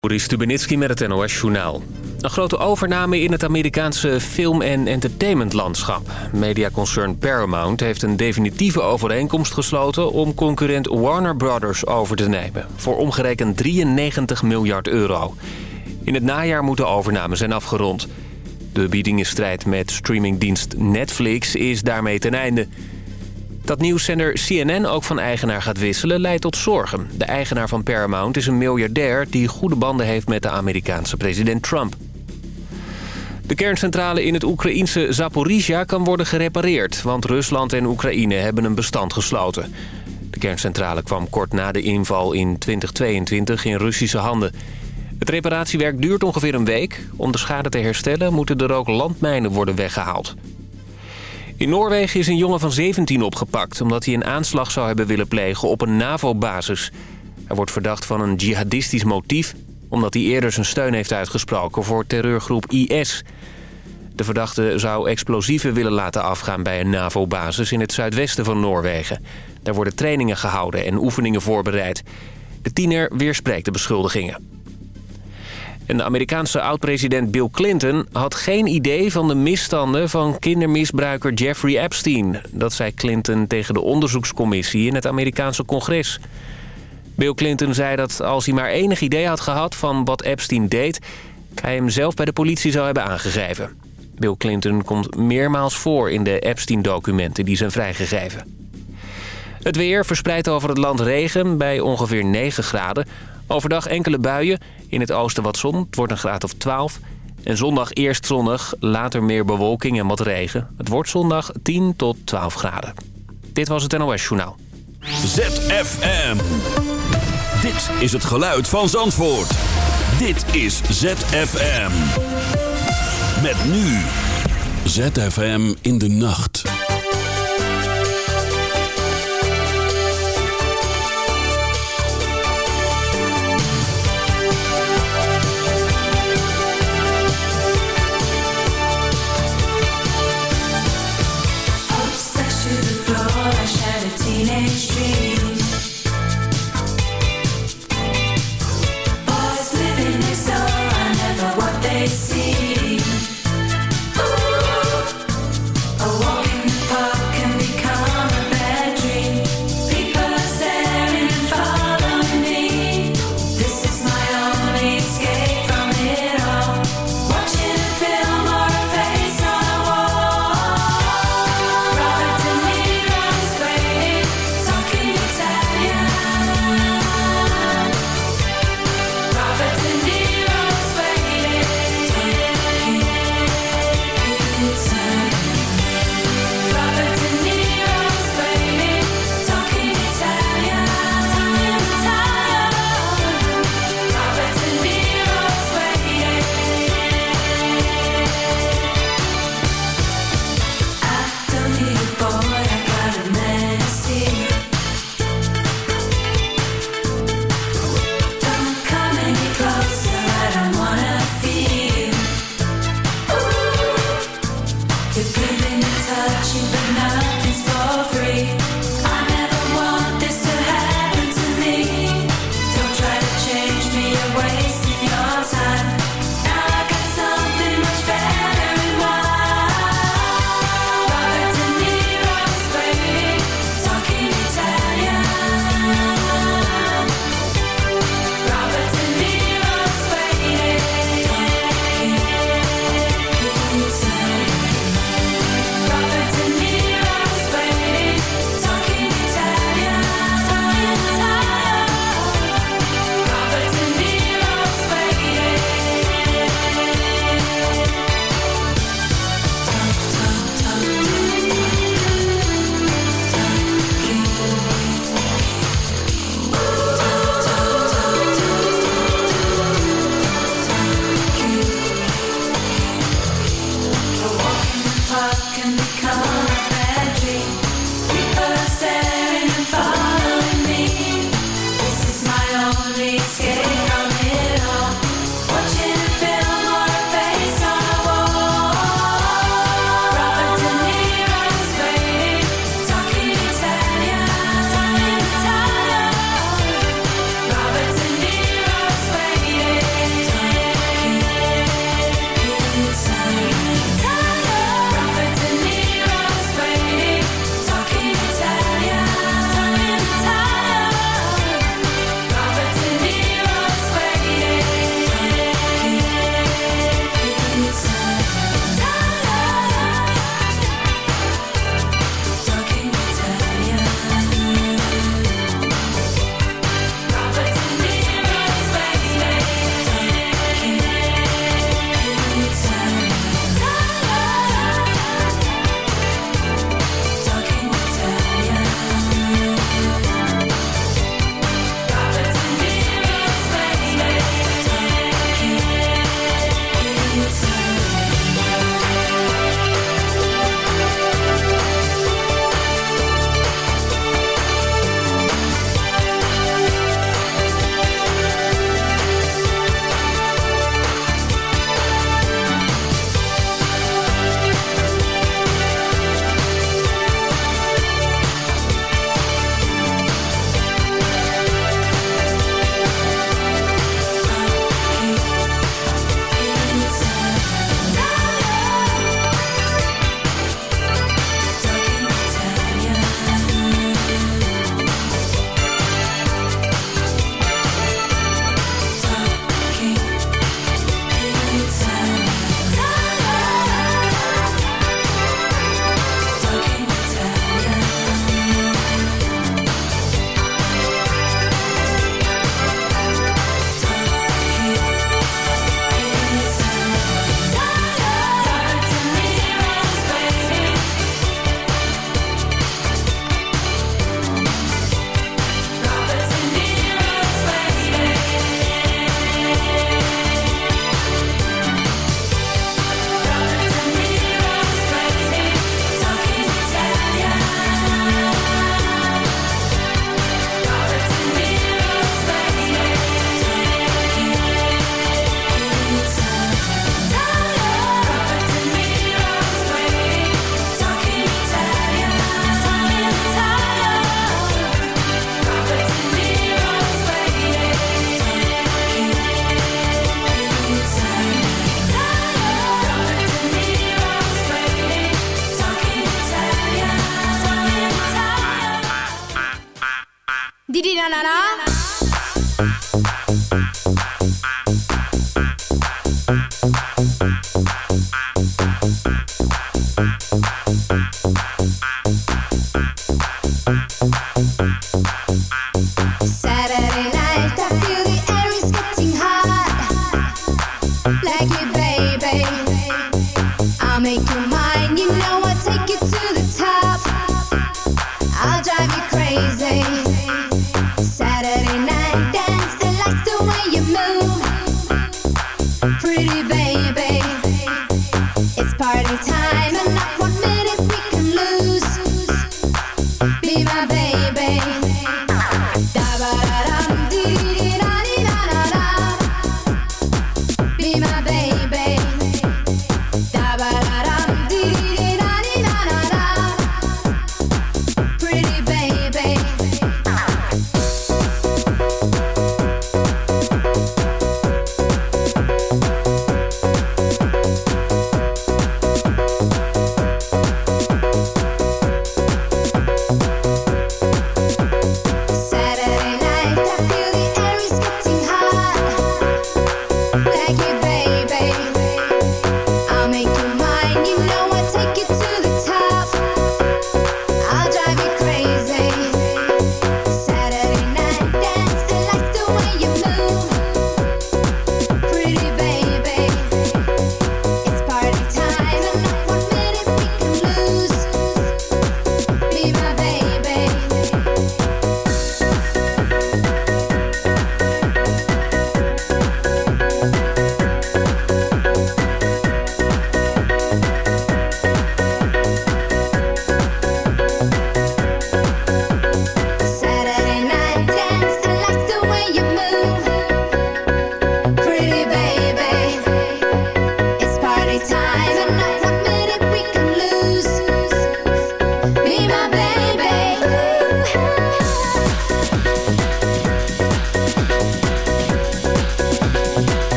Boris Stubenitski met het NOS-journaal. Een grote overname in het Amerikaanse film- en entertainmentlandschap. Mediaconcern Paramount heeft een definitieve overeenkomst gesloten... om concurrent Warner Brothers over te nemen. Voor omgerekend 93 miljard euro. In het najaar moet de overname zijn afgerond. De biedingenstrijd met streamingdienst Netflix is daarmee ten einde... Dat nieuwszender CNN ook van eigenaar gaat wisselen leidt tot zorgen. De eigenaar van Paramount is een miljardair die goede banden heeft met de Amerikaanse president Trump. De kerncentrale in het Oekraïense Zaporizhia kan worden gerepareerd... want Rusland en Oekraïne hebben een bestand gesloten. De kerncentrale kwam kort na de inval in 2022 in Russische handen. Het reparatiewerk duurt ongeveer een week. Om de schade te herstellen moeten er ook landmijnen worden weggehaald. In Noorwegen is een jongen van 17 opgepakt... omdat hij een aanslag zou hebben willen plegen op een NAVO-basis. Hij wordt verdacht van een jihadistisch motief... omdat hij eerder zijn steun heeft uitgesproken voor terreurgroep IS. De verdachte zou explosieven willen laten afgaan bij een NAVO-basis... in het zuidwesten van Noorwegen. Daar worden trainingen gehouden en oefeningen voorbereid. De tiener weerspreekt de beschuldigingen. De Amerikaanse oud-president Bill Clinton had geen idee van de misstanden van kindermisbruiker Jeffrey Epstein. Dat zei Clinton tegen de onderzoekscommissie in het Amerikaanse congres. Bill Clinton zei dat als hij maar enig idee had gehad van wat Epstein deed... hij hem zelf bij de politie zou hebben aangegeven. Bill Clinton komt meermaals voor in de Epstein-documenten die zijn vrijgegeven. Het weer verspreidt over het land regen bij ongeveer 9 graden. Overdag enkele buien, in het oosten wat zon. Het wordt een graad of 12. En zondag eerst zonnig, later meer bewolking en wat regen. Het wordt zondag 10 tot 12 graden. Dit was het NOS Journaal. ZFM. Dit is het geluid van Zandvoort. Dit is ZFM. Met nu. ZFM in de nacht.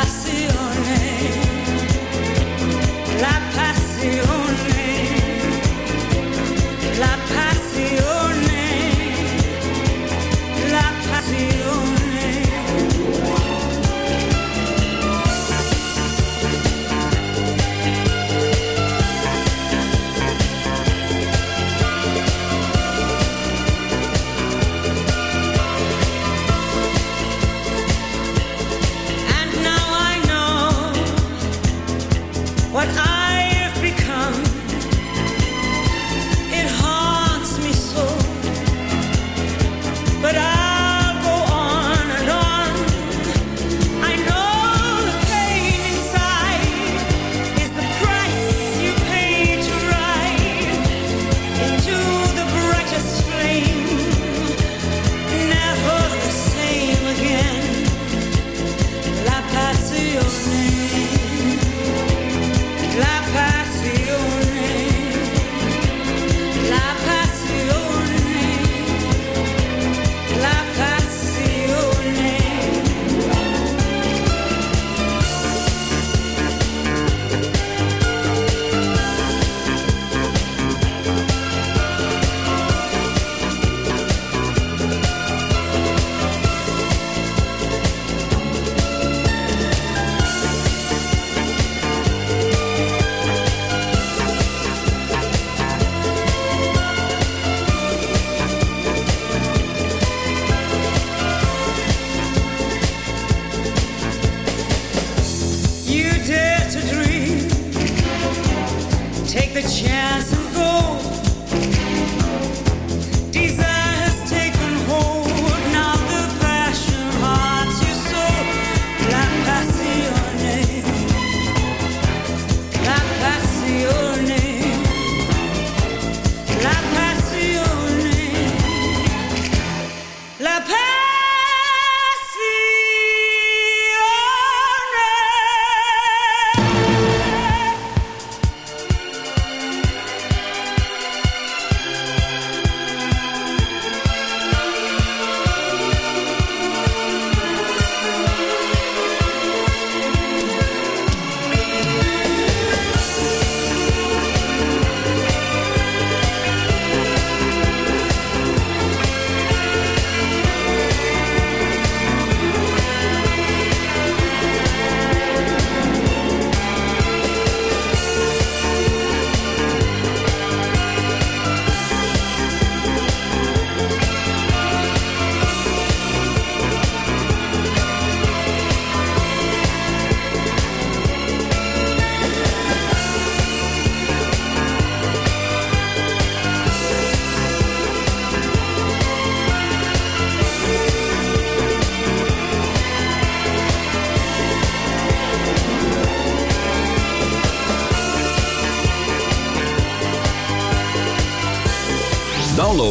vacaciones.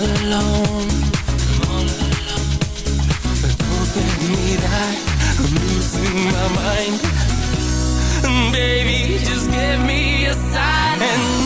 alone. I'm all alone. I'm losing my mind. Baby, just give me a sign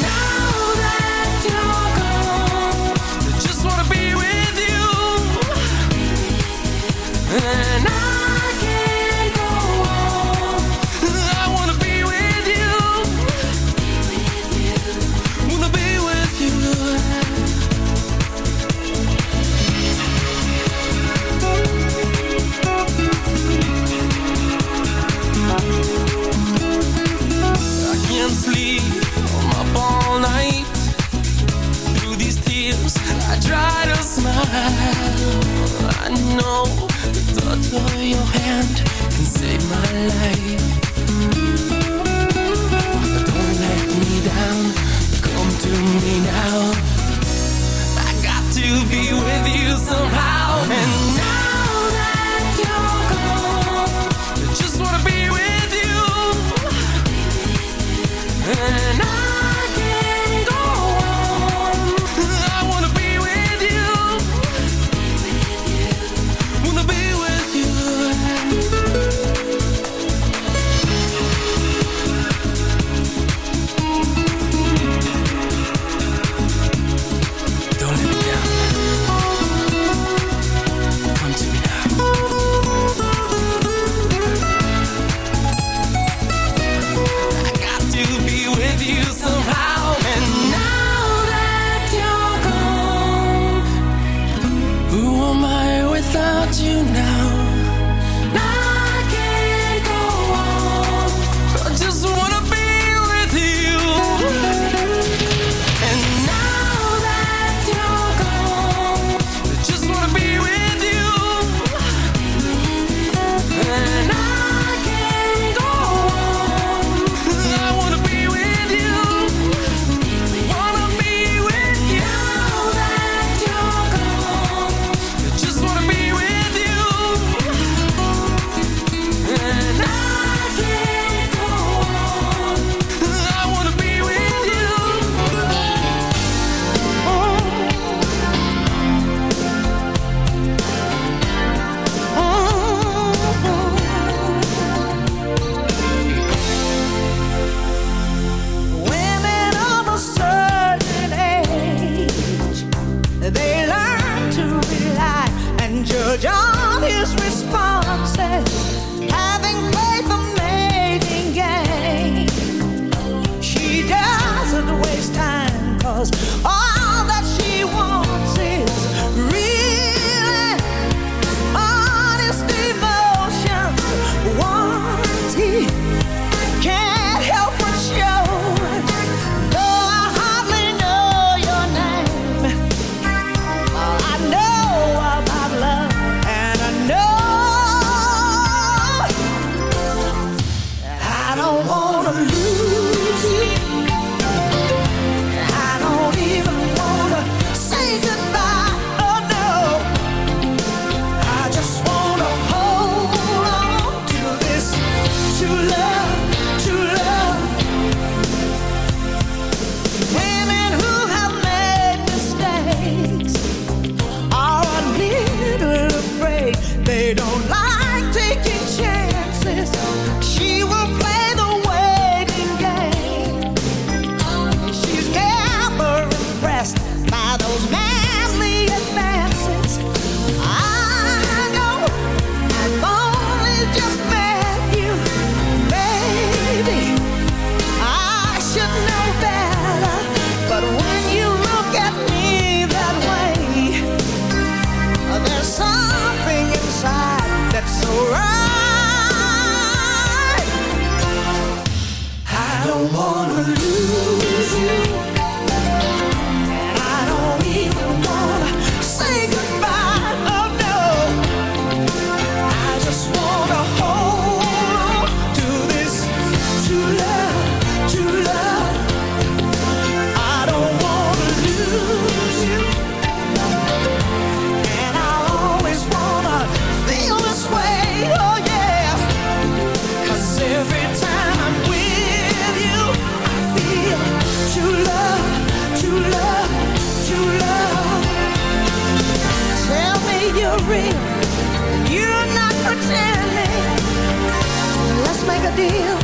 deal.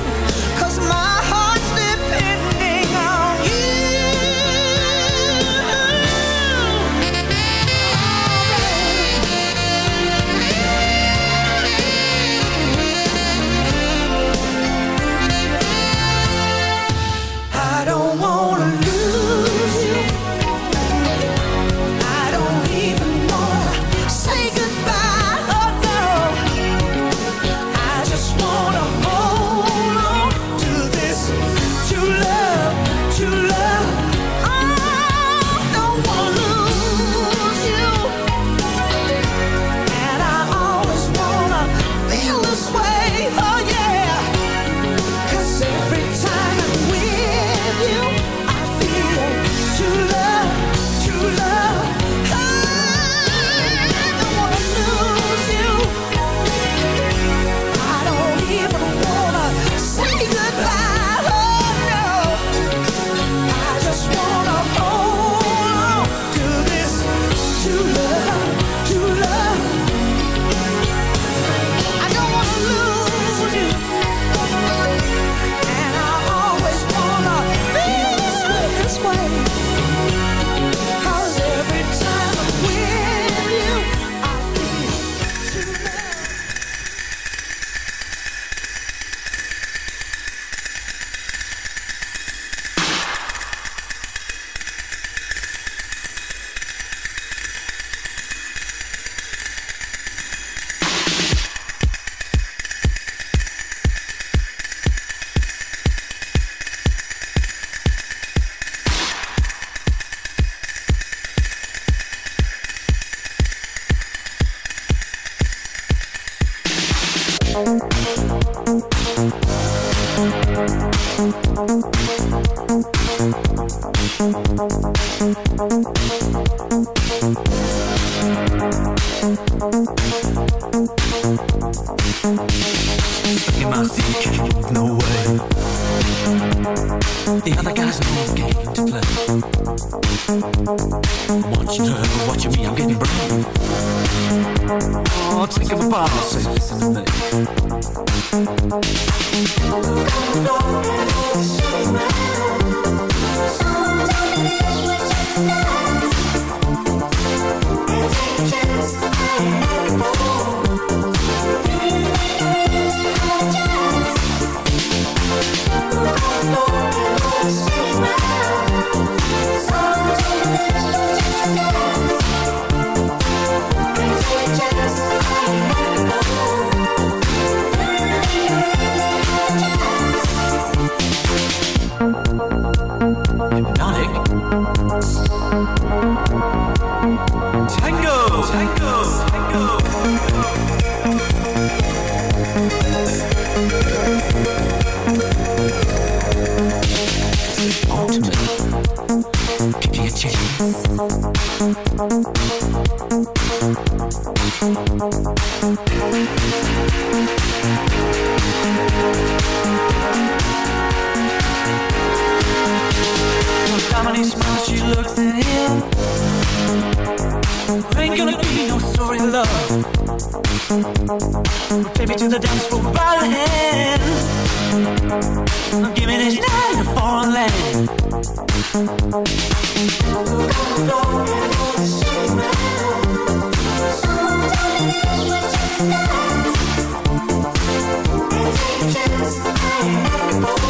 Ain't gonna be no story love. Take me to the dance floor by. Give me this night in a foreign land. Someone tell me just. And take.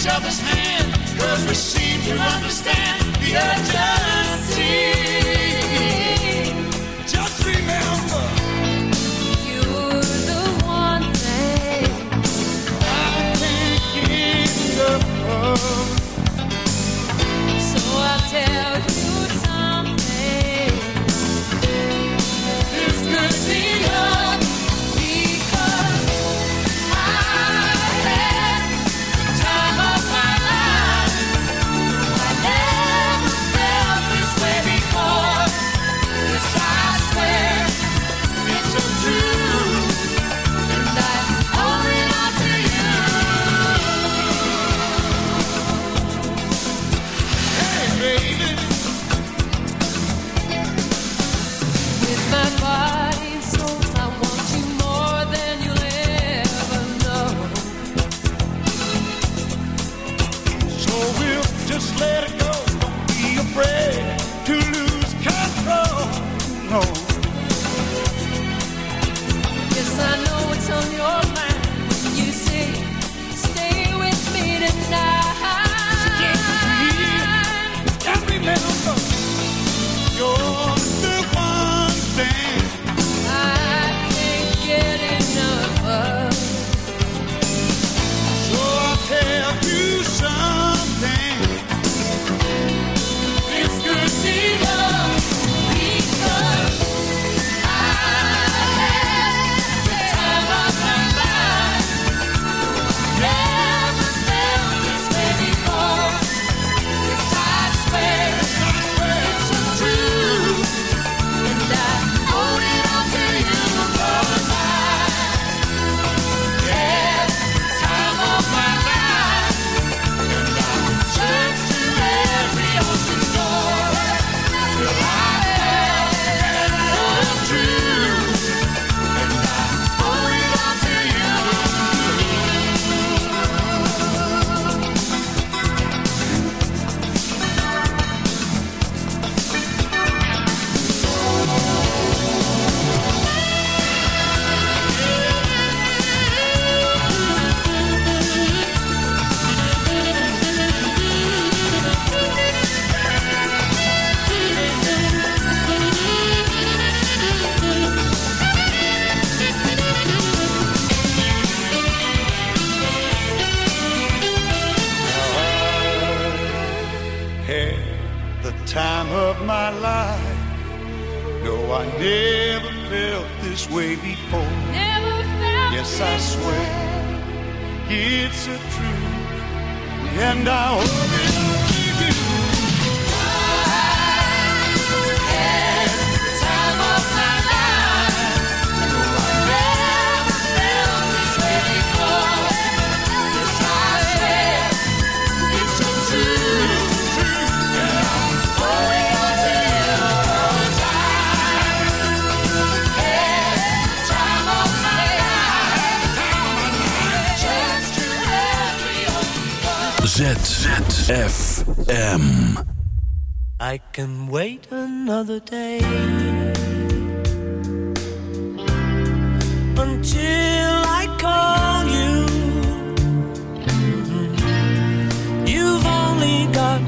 each other's hand, cause we seem to understand the urgency. So I'll tell you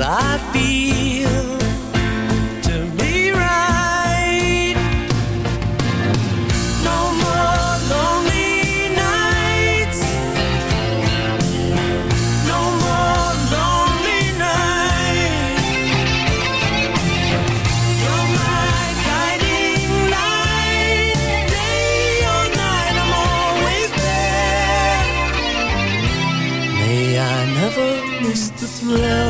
what I feel to be right. No more lonely nights. No more lonely nights. You're my guiding light. Day or night, I'm always there. May I never miss the thrill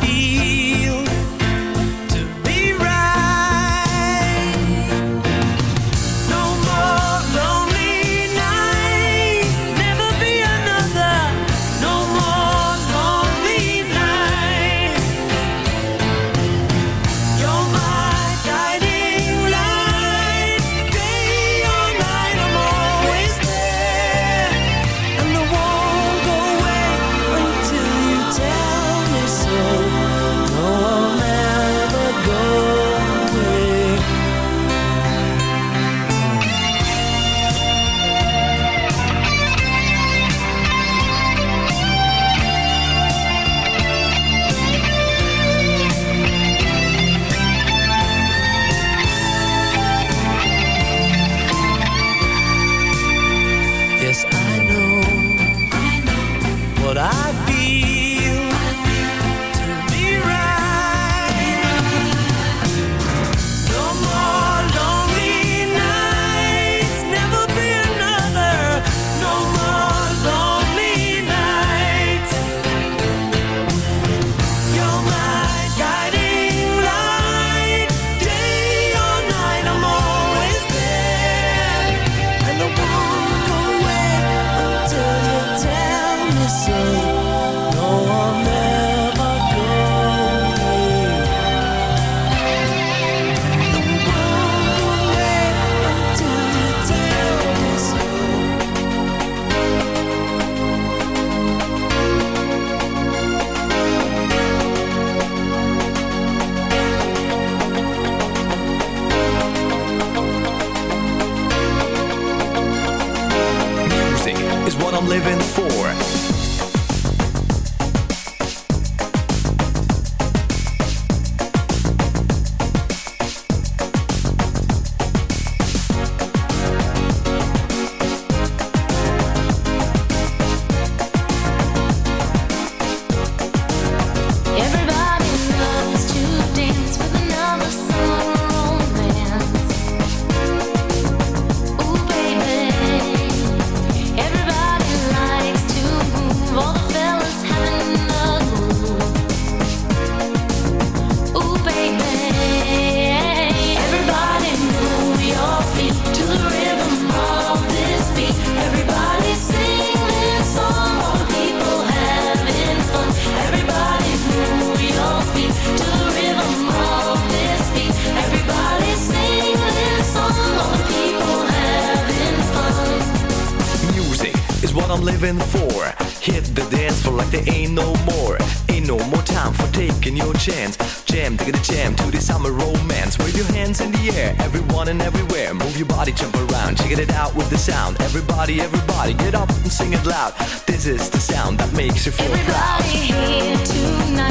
get it out with the sound. Everybody, everybody, get up and sing it loud. This is the sound that makes you feel everybody proud. Everybody here tonight.